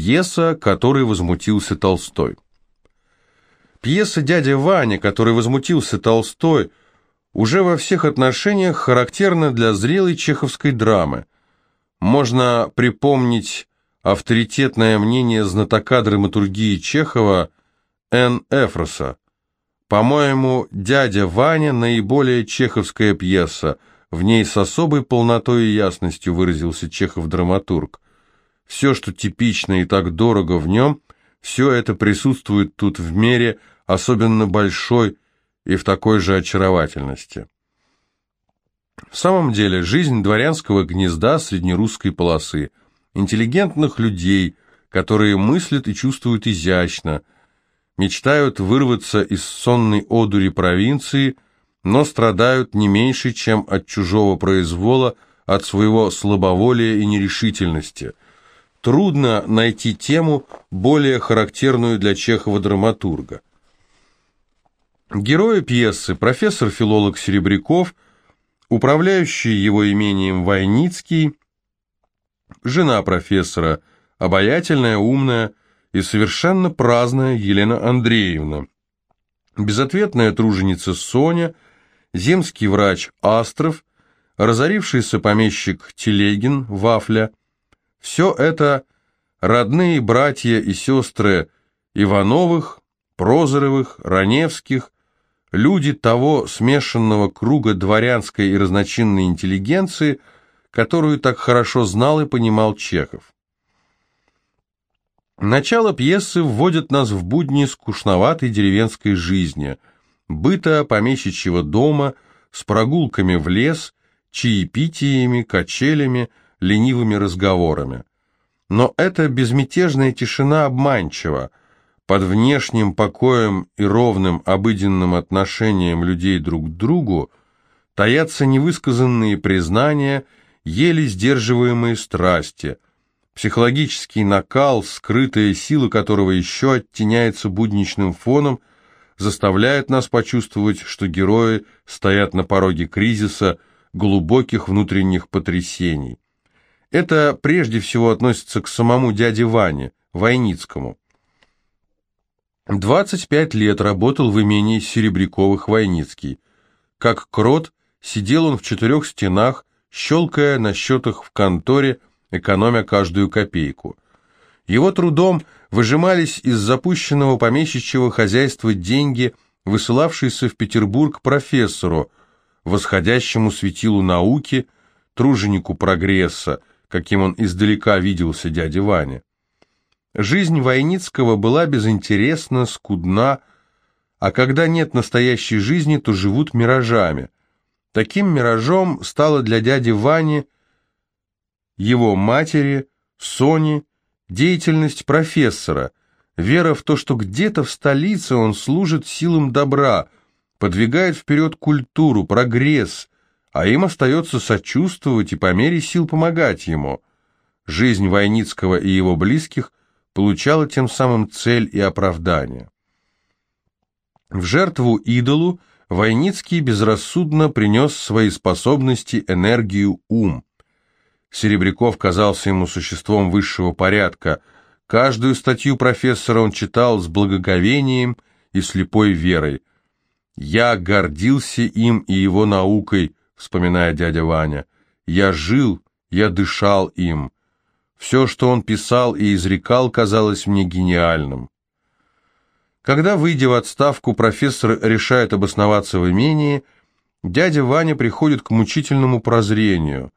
Пьеса, которой возмутился Толстой. Пьеса «Дядя Ваня», которой возмутился Толстой, уже во всех отношениях характерна для зрелой чеховской драмы. Можно припомнить авторитетное мнение знатока драматургии Чехова Н. Эфроса. По-моему, «Дядя Ваня» – наиболее чеховская пьеса, в ней с особой полнотой и ясностью выразился Чехов-драматург. Все, что типично и так дорого в нем, все это присутствует тут в мере особенно большой и в такой же очаровательности. В самом деле, жизнь дворянского гнезда среднерусской полосы, интеллигентных людей, которые мыслят и чувствуют изящно, мечтают вырваться из сонной одури провинции, но страдают не меньше, чем от чужого произвола, от своего слабоволия и нерешительности. Трудно найти тему, более характерную для Чехова-драматурга. Герои пьесы – профессор-филолог Серебряков, управляющий его имением Войницкий, жена профессора – обаятельная, умная и совершенно праздная Елена Андреевна, безответная труженица Соня, земский врач Астров, разорившийся помещик Телегин, Вафля – все это родные братья и сестры Ивановых, Прозоровых, Раневских, люди того смешанного круга дворянской и разночинной интеллигенции, которую так хорошо знал и понимал Чехов. Начало пьесы вводит нас в будни скучноватой деревенской жизни, быта помещичьего дома, с прогулками в лес, чаепитиями, качелями, ленивыми разговорами. Но эта безмятежная тишина обманчива, под внешним покоем и ровным обыденным отношением людей друг к другу таятся невысказанные признания, еле сдерживаемые страсти, психологический накал, скрытая сила которого еще оттеняется будничным фоном, заставляет нас почувствовать, что герои стоят на пороге кризиса, глубоких внутренних потрясений. Это прежде всего относится к самому дяде Ване, Войницкому. 25 лет работал в имении Серебряковых-Войницкий. Как крот, сидел он в четырех стенах, щелкая на счетах в конторе, экономя каждую копейку. Его трудом выжимались из запущенного помещичьего хозяйства деньги, высылавшиеся в Петербург профессору, восходящему светилу науки, труженику прогресса, каким он издалека виделся дядя Ваня. Жизнь Войницкого была безинтересна, скудна, а когда нет настоящей жизни, то живут миражами. Таким миражом стала для дяди Вани, его матери, Сони, деятельность профессора, вера в то, что где-то в столице он служит силам добра, подвигает вперед культуру, прогресс, а им остается сочувствовать и по мере сил помогать ему. Жизнь Войницкого и его близких получала тем самым цель и оправдание. В жертву идолу Войницкий безрассудно принес свои способности, энергию, ум. Серебряков казался ему существом высшего порядка. Каждую статью профессора он читал с благоговением и слепой верой. «Я гордился им и его наукой», — вспоминая дядя Ваня. «Я жил, я дышал им. Все, что он писал и изрекал, казалось мне гениальным. Когда, выйдя в отставку, профессор решает обосноваться в имении, дядя Ваня приходит к мучительному прозрению.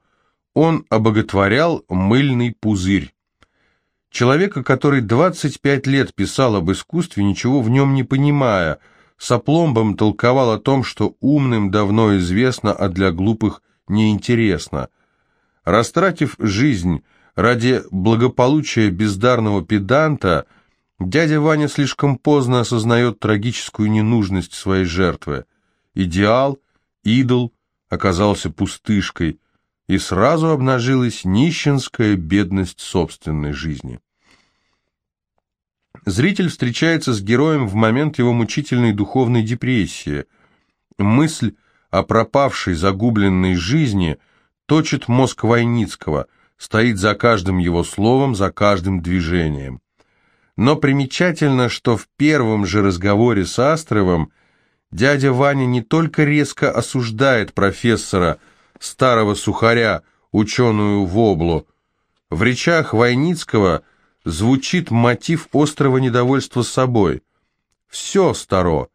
Он обоготворял мыльный пузырь. Человека, который 25 лет писал об искусстве, ничего в нем не понимая, с опломбом толковал о том, что умным давно известно, а для глупых неинтересно. Растратив жизнь Ради благополучия бездарного педанта дядя Ваня слишком поздно осознает трагическую ненужность своей жертвы. Идеал, идол оказался пустышкой, и сразу обнажилась нищенская бедность собственной жизни. Зритель встречается с героем в момент его мучительной духовной депрессии. Мысль о пропавшей, загубленной жизни точит мозг Войницкого – стоит за каждым его словом, за каждым движением. Но примечательно, что в первом же разговоре с Астровым дядя Ваня не только резко осуждает профессора, старого сухаря, ученую Воблу, в речах Войницкого звучит мотив острого недовольства собой. «Все старо.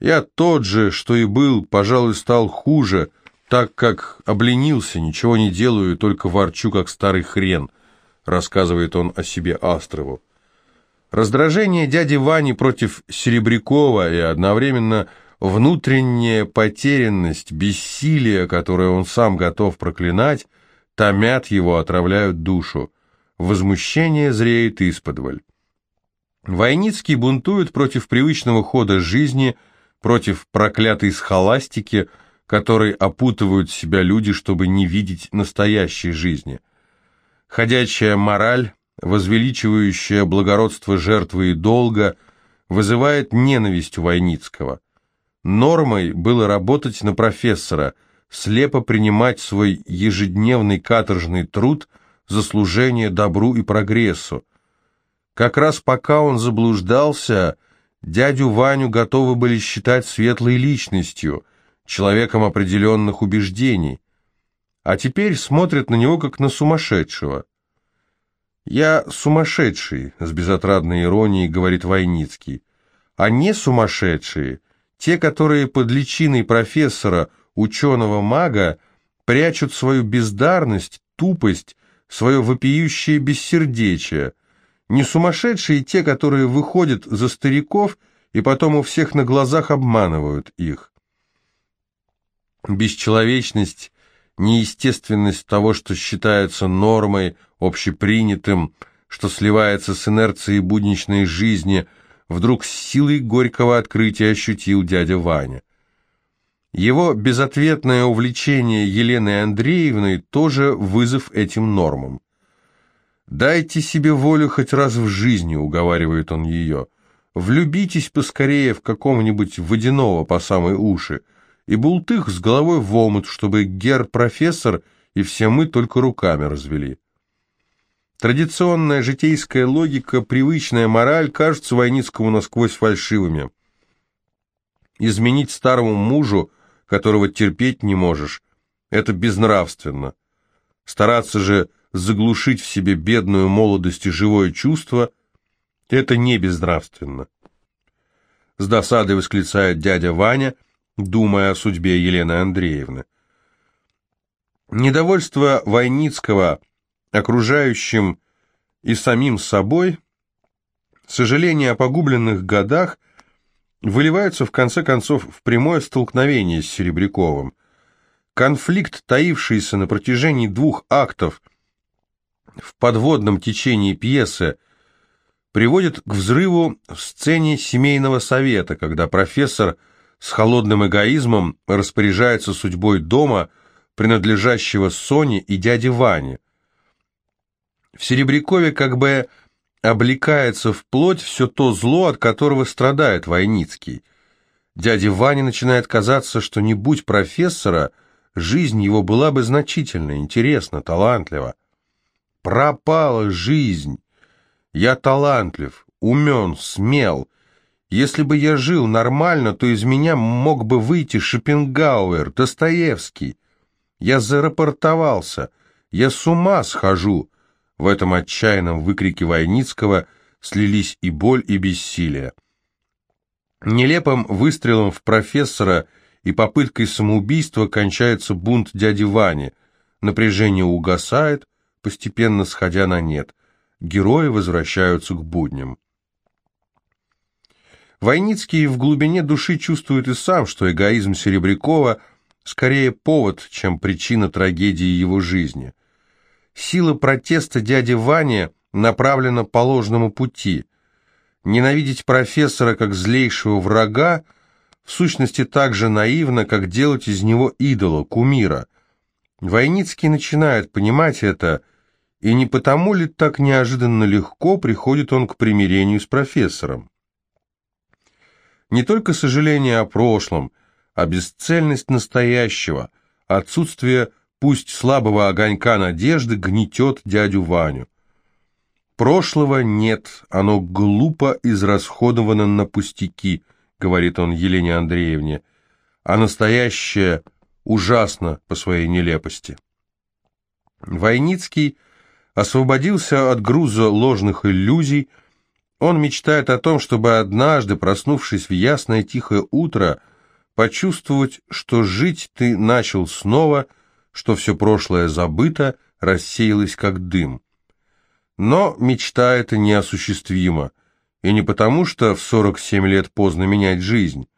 Я тот же, что и был, пожалуй, стал хуже, так как обленился, ничего не делаю, только ворчу, как старый хрен», рассказывает он о себе Астрову. Раздражение дяди Вани против Серебрякова и одновременно внутренняя потерянность, бессилие, которое он сам готов проклинать, томят его, отравляют душу. Возмущение зреет исподволь. Войницкий бунтует против привычного хода жизни, против проклятой схоластики, которой опутывают себя люди, чтобы не видеть настоящей жизни. Ходячая мораль, возвеличивающая благородство жертвы и долга, вызывает ненависть у Войницкого. Нормой было работать на профессора, слепо принимать свой ежедневный каторжный труд за служение добру и прогрессу. Как раз пока он заблуждался, дядю Ваню готовы были считать светлой личностью, человеком определенных убеждений, а теперь смотрят на него как на сумасшедшего. «Я сумасшедший», — с безотрадной иронией говорит Войницкий. «А не сумасшедшие, те, которые под личиной профессора, ученого-мага, прячут свою бездарность, тупость, свое вопиющее бессердечие. Не сумасшедшие те, которые выходят за стариков и потом у всех на глазах обманывают их. Бесчеловечность неестественность того, что считается нормой, общепринятым, что сливается с инерцией будничной жизни, вдруг с силой горького открытия ощутил дядя Ваня. Его безответное увлечение Еленой Андреевной тоже вызов этим нормам. «Дайте себе волю хоть раз в жизни», — уговаривает он ее. «Влюбитесь поскорее в какого-нибудь водяного по самой уши и бултых с головой в омут, чтобы гер-профессор и все мы только руками развели. Традиционная житейская логика, привычная мораль кажутся Войницкому насквозь фальшивыми. Изменить старому мужу, которого терпеть не можешь, это безнравственно. Стараться же заглушить в себе бедную молодость и живое чувство – это не безнравственно. С досадой восклицает дядя Ваня – думая о судьбе Елены Андреевны. Недовольство Войницкого окружающим и самим собой, сожаление о погубленных годах выливаются в конце концов в прямое столкновение с Серебряковым. Конфликт, таившийся на протяжении двух актов в подводном течении пьесы, приводит к взрыву в сцене семейного совета, когда профессор – с холодным эгоизмом распоряжается судьбой дома, принадлежащего Соне и дяде Ване. В Серебрякове как бы облекается в плоть все то зло, от которого страдает Войницкий. Дяде Ване начинает казаться, что не будь профессора, жизнь его была бы значительна, интересна, талантлива. Пропала жизнь. Я талантлив, умен, смел, если бы я жил нормально, то из меня мог бы выйти Шопенгауэр, Достоевский. Я зарапортовался. Я с ума схожу. В этом отчаянном выкрике Войницкого слились и боль, и бессилие. Нелепым выстрелом в профессора и попыткой самоубийства кончается бунт дяди Вани. Напряжение угасает, постепенно сходя на нет. Герои возвращаются к будням. Войницкий в глубине души чувствует и сам, что эгоизм Серебрякова скорее повод, чем причина трагедии его жизни. Сила протеста дяди Вани направлена по ложному пути. Ненавидеть профессора как злейшего врага в сущности так же наивно, как делать из него идола, кумира. Войницкий начинает понимать это, и не потому ли так неожиданно легко приходит он к примирению с профессором. Не только сожаление о прошлом, а бесцельность настоящего, отсутствие пусть слабого огонька надежды гнетет дядю Ваню. Прошлого нет, оно глупо израсходовано на пустяки, говорит он Елене Андреевне, а настоящее ужасно по своей нелепости. Войницкий освободился от груза ложных иллюзий, он мечтает о том, чтобы однажды, проснувшись в ясное тихое утро, почувствовать, что жить ты начал снова, что все прошлое забыто, рассеялось как дым. Но мечта эта неосуществима, и не потому, что в 47 лет поздно менять жизнь.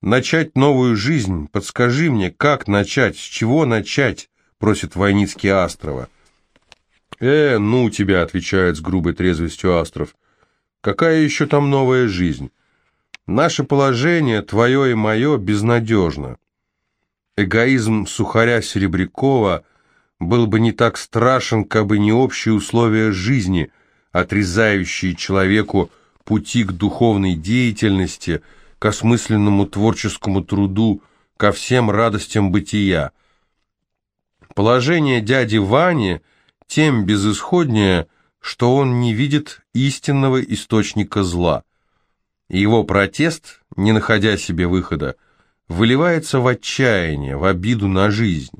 Начать новую жизнь, подскажи мне, как начать, с чего начать, просит Войницкий Астрова. «Э, ну тебя», — отвечает с грубой трезвостью Астров, — «какая еще там новая жизнь? Наше положение, твое и мое, безнадежно. Эгоизм сухаря Серебрякова был бы не так страшен, как бы не общие условия жизни, отрезающие человеку пути к духовной деятельности, к осмысленному творческому труду, ко всем радостям бытия. Положение дяди Вани тем безысходнее, что он не видит истинного источника зла. Его протест, не находя себе выхода, выливается в отчаяние, в обиду на жизнь.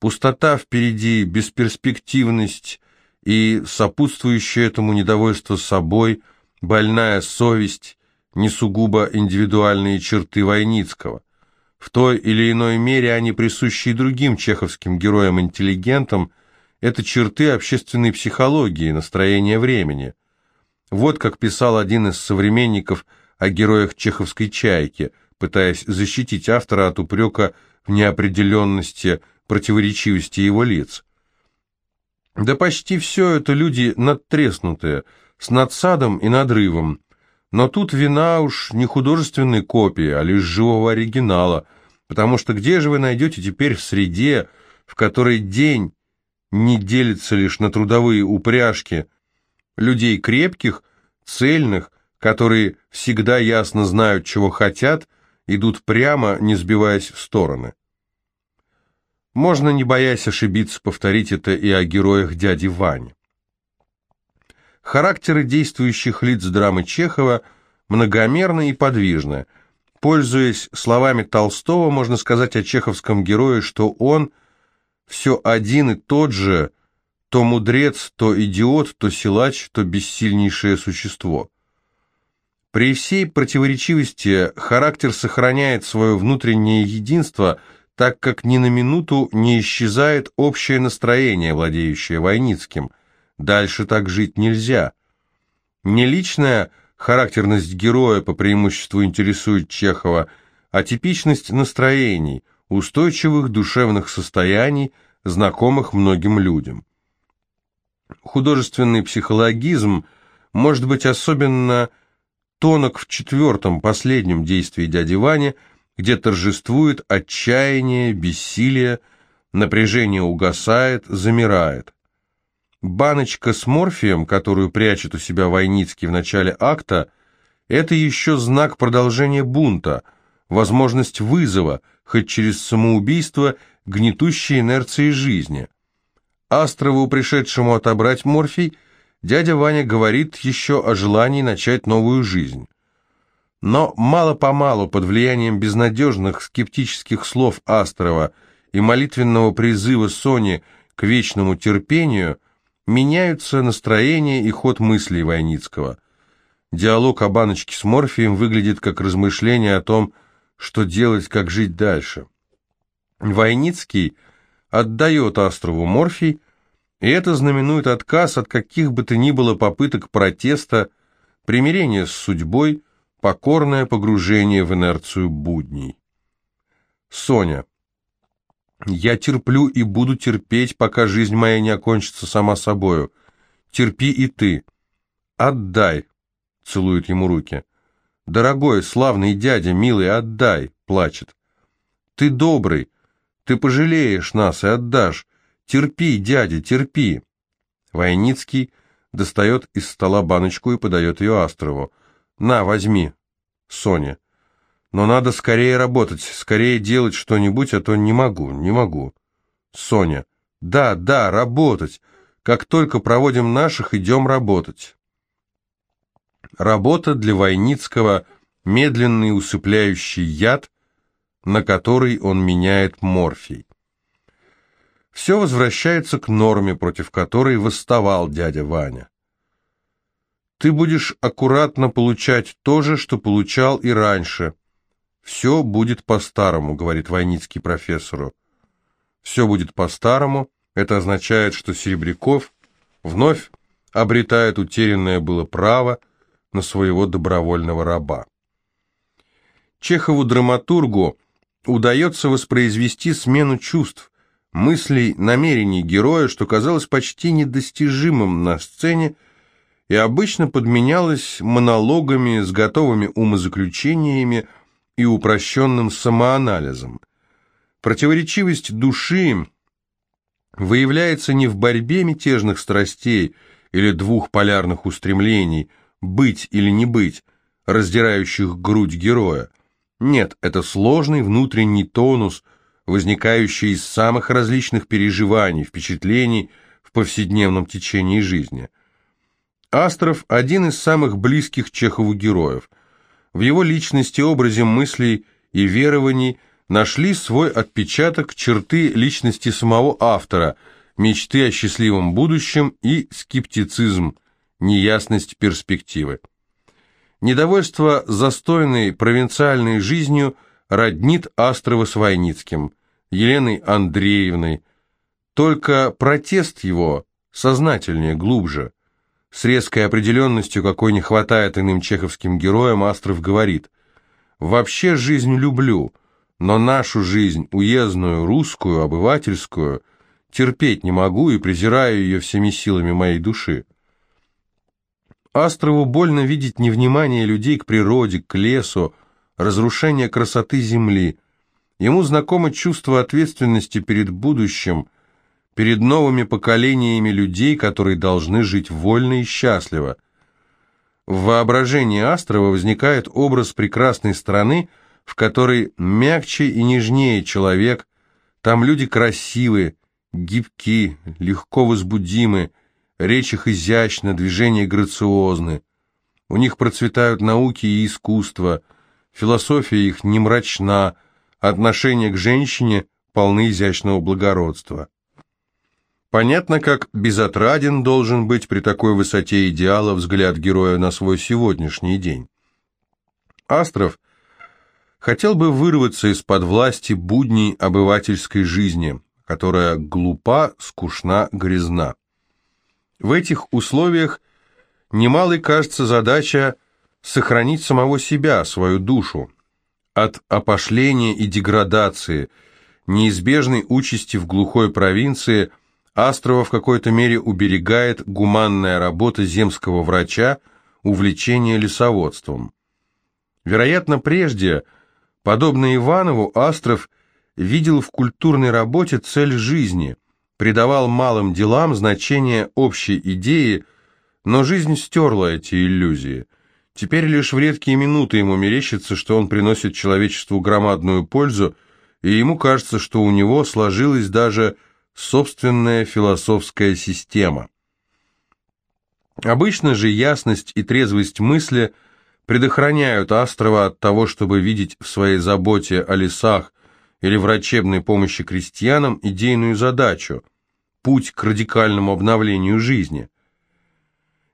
Пустота впереди, бесперспективность и сопутствующее этому недовольство собой, больная совесть, не сугубо индивидуальные черты Войницкого. В той или иной мере они присущи и другим чеховским героям-интеллигентам, это черты общественной психологии, настроения времени. Вот как писал один из современников о героях чеховской «Чайки», пытаясь защитить автора от упрека в неопределенности – противоречивости его лиц. Да почти все это люди надтреснутые, с надсадом и надрывом. Но тут вина уж не художественной копии, а лишь живого оригинала, потому что где же вы найдете теперь в среде, в которой день не делится лишь на трудовые упряжки, людей крепких, цельных, которые всегда ясно знают, чего хотят, идут прямо, не сбиваясь в стороны. Можно, не боясь ошибиться, повторить это и о героях дяди Вани. Характеры действующих лиц драмы Чехова многомерны и подвижны. Пользуясь словами Толстого, можно сказать о чеховском герое, что он все один и тот же, то мудрец, то идиот, то силач, то бессильнейшее существо. При всей противоречивости характер сохраняет свое внутреннее единство – так как ни на минуту не исчезает общее настроение, владеющее Войницким. Дальше так жить нельзя. Не личная характерность героя по преимуществу интересует Чехова, а типичность настроений, устойчивых душевных состояний, знакомых многим людям. Художественный психологизм может быть особенно тонок в четвертом, последнем действии дяди Вани – где торжествует отчаяние, бессилие, напряжение угасает, замирает. Баночка с морфием, которую прячет у себя Войницкий в начале акта, это еще знак продолжения бунта, возможность вызова, хоть через самоубийство, гнетущей инерции жизни. Астрову, пришедшему отобрать морфий, дядя Ваня говорит еще о желании начать новую жизнь. Но мало-помалу, под влиянием безнадежных скептических слов Астрова и молитвенного призыва Сони к вечному терпению, меняются настроение и ход мыслей Войницкого. Диалог о баночке с морфием выглядит как размышление о том, что делать, как жить дальше. Войницкий отдает Астрову морфий, и это знаменует отказ от каких бы то ни было попыток протеста, примирения с судьбой, покорное погружение в инерцию будней. Соня. Я терплю и буду терпеть, пока жизнь моя не окончится сама собою. Терпи и ты. Отдай, целует ему руки. Дорогой, славный дядя, милый, отдай, плачет. Ты добрый, ты пожалеешь нас и отдашь. Терпи, дядя, терпи. Войницкий достает из стола баночку и подает ее Астрову. «На, возьми, Соня. Но надо скорее работать, скорее делать что-нибудь, а то не могу, не могу». Соня. Да, да, работать. Как только проводим наших, идем работать. Работа для Войницкого – медленный усыпляющий яд, на который он меняет морфий. Все возвращается к норме, против которой восставал дядя Ваня. Ты будешь аккуратно получать то же, что получал и раньше. Все будет по-старому, говорит Войницкий профессору. Все будет по-старому, это означает, что Серебряков вновь обретает утерянное было право на своего добровольного раба. Чехову-драматургу удается воспроизвести смену чувств, мыслей, намерений героя, что казалось почти недостижимым на сцене, и обычно подменялось монологами с готовыми умозаключениями и упрощенным самоанализом. Противоречивость души выявляется не в борьбе мятежных страстей или двух полярных устремлений «быть или не быть», раздирающих грудь героя. Нет, это сложный внутренний тонус, возникающий из самых различных переживаний, впечатлений в повседневном течении жизни. Астров – один из самых близких Чехову героев. В его личности, образе мыслей и верований – нашли свой отпечаток черты личности самого автора, мечты о счастливом будущем и скептицизм, неясность перспективы. Недовольство застойной провинциальной жизнью роднит Астрова с Войницким, Еленой Андреевной. Только протест его сознательнее, глубже. С резкой определенностью, какой не хватает иным чеховским героям, Астров говорит «Вообще жизнь люблю», но нашу жизнь, уездную, русскую, обывательскую, терпеть не могу и презираю ее всеми силами моей души. Астрову больно видеть невнимание людей к природе, к лесу, разрушение красоты земли. Ему знакомо чувство ответственности перед будущим, перед новыми поколениями людей, которые должны жить вольно и счастливо. В воображении Астрова возникает образ прекрасной страны, в которой мягче и нежнее человек, там люди красивые, гибки, легко возбудимы, речь их изящна, движения грациозны. У них процветают науки и искусство, философия их не мрачна, отношение к женщине полны изящного благородства. Понятно, как безотраден должен быть при такой высоте идеала взгляд героя на свой сегодняшний день. Астров – хотел бы вырваться из-под власти будней обывательской жизни, которая глупа, скучна, грязна. В этих условиях немалой кажется задача сохранить самого себя, свою душу, от опошления и деградации, неизбежной участи в глухой провинции, Астрова в какой-то мере уберегает гуманная работа земского врача, увлечение лесоводством. Вероятно, прежде – Подобно Иванову, Астров видел в культурной работе цель жизни, придавал малым делам значение общей идеи, но жизнь стерла эти иллюзии. Теперь лишь в редкие минуты ему мерещится, что он приносит человечеству громадную пользу, и ему кажется, что у него сложилась даже собственная философская система. Обычно же ясность и трезвость мысли – предохраняют Астрова от того, чтобы видеть в своей заботе о лесах или врачебной помощи крестьянам идейную задачу – путь к радикальному обновлению жизни.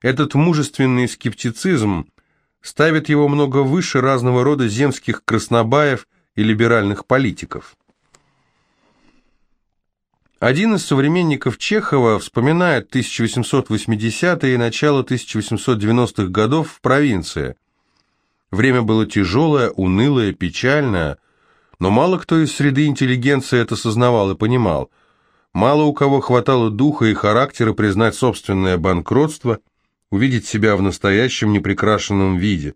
Этот мужественный скептицизм ставит его много выше разного рода земских краснобаев и либеральных политиков. Один из современников Чехова вспоминает 1880-е и начало 1890-х годов в провинции – Время было тяжелое, унылое, печальное, но мало кто из среды интеллигенции это сознавал и понимал. Мало у кого хватало духа и характера признать собственное банкротство, увидеть себя в настоящем неприкрашенном виде.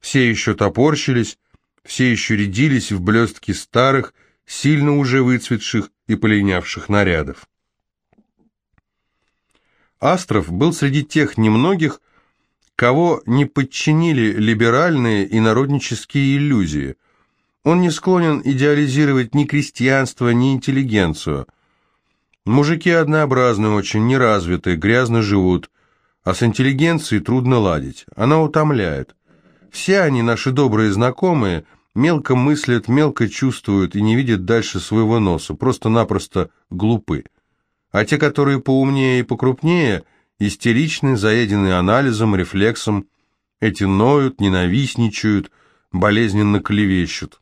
Все еще топорщились, все еще рядились в блестки старых, сильно уже выцветших и полинявших нарядов. Астров был среди тех немногих, кого не подчинили либеральные и народнические иллюзии. Он не склонен идеализировать ни крестьянство, ни интеллигенцию. Мужики однообразны очень, неразвитые, грязно живут, а с интеллигенцией трудно ладить, она утомляет. Все они, наши добрые знакомые, мелко мыслят, мелко чувствуют и не видят дальше своего носа, просто-напросто глупы. А те, которые поумнее и покрупнее, истеричны, заедены анализом, рефлексом, эти ноют, ненавистничают, болезненно клевещут.